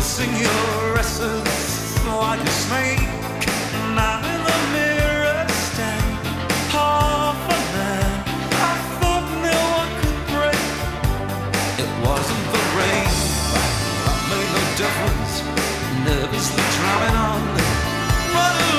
missing your essence like a snake. In the mirror half a man. I thought no one could break. It wasn't the rain that made no difference. Nervously drumming on, running.